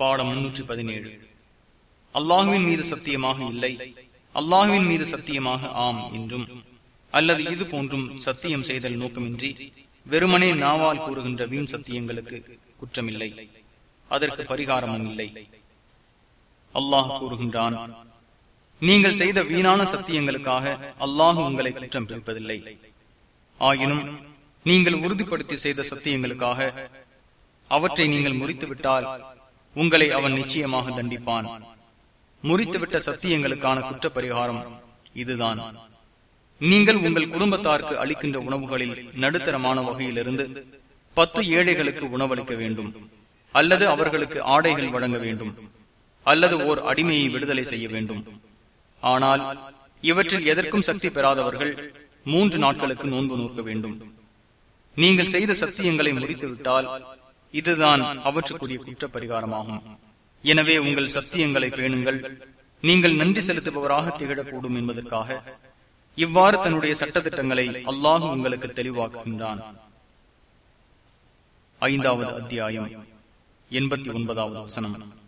பாடம் முன்னூற்றி பதினேழு. அல்லாஹுவின் மீது சத்தியமாக இல்லை. அல்லாஹுவின் மீது சத்தியமாக ஆம் என்றும் அல்லது இது போன்றும் சத்தியம் செய்தல் நோக்கமின்றி வெறுமனே நாவால் கூறுகின்ற வீண் சத்தியங்களுக்கு குற்றமில்லை. அதற்கு பரிகாரமும் இல்லை. அல்லாஹ் கூறுகின்றான் நீங்கள் செய்த வீணான சத்தியங்களுக்காக அல்லாஹு உங்களை குற்றம் பிடிப்பதில்லை. ஆயினும் நீங்கள் உறுதிப்படுத்தி செய்த சத்தியங்களுக்காக அவற்றை நீங்கள் முறித்துவிட்டால் உங்களை அவன் நிச்சயமாக தண்டிப்பான். முறித்துவிட்ட சத்தியங்களுக்கான குற்ற பரிகாரம் இதுதான். நீங்கள் உங்கள் குடும்பத்தாருக்கு அளிக்கின்ற உணவுகளில் நடுத்தரமான வகையிலிருந்து பத்து ஏழைகளுக்கு உணவளிக்க வேண்டும் அல்லது அவர்களுக்கு ஆடைகள் வழங்க வேண்டும் அல்லது ஓர் அடிமையை விடுதலை செய்ய வேண்டும். ஆனால் இவற்றில் எதற்கும் சக்தி பெறாதவர்கள் மூன்று நாட்களுக்கு நோன்பு நோக்க வேண்டும். நீங்கள் செய்த சத்தியங்களை முடித்துவிட்டால் இதுதான் அவற்றுக்குரிய குற்ற பரிகாரமாகும் எனவே உங்கள் சத்தியங்களை பேணுங்கள். நீங்கள் நன்றி செலுத்துபவராக திகழக்கூடும் என்பதற்காக இவ்வாறு தன்னுடைய சட்டத்திட்டங்களை அல்லாஹ் உங்களுக்கு தெளிவாக்குகின்றான். ஐந்தாவது அத்தியாயம் எண்பத்தி ஒன்பதாவது வசனம்.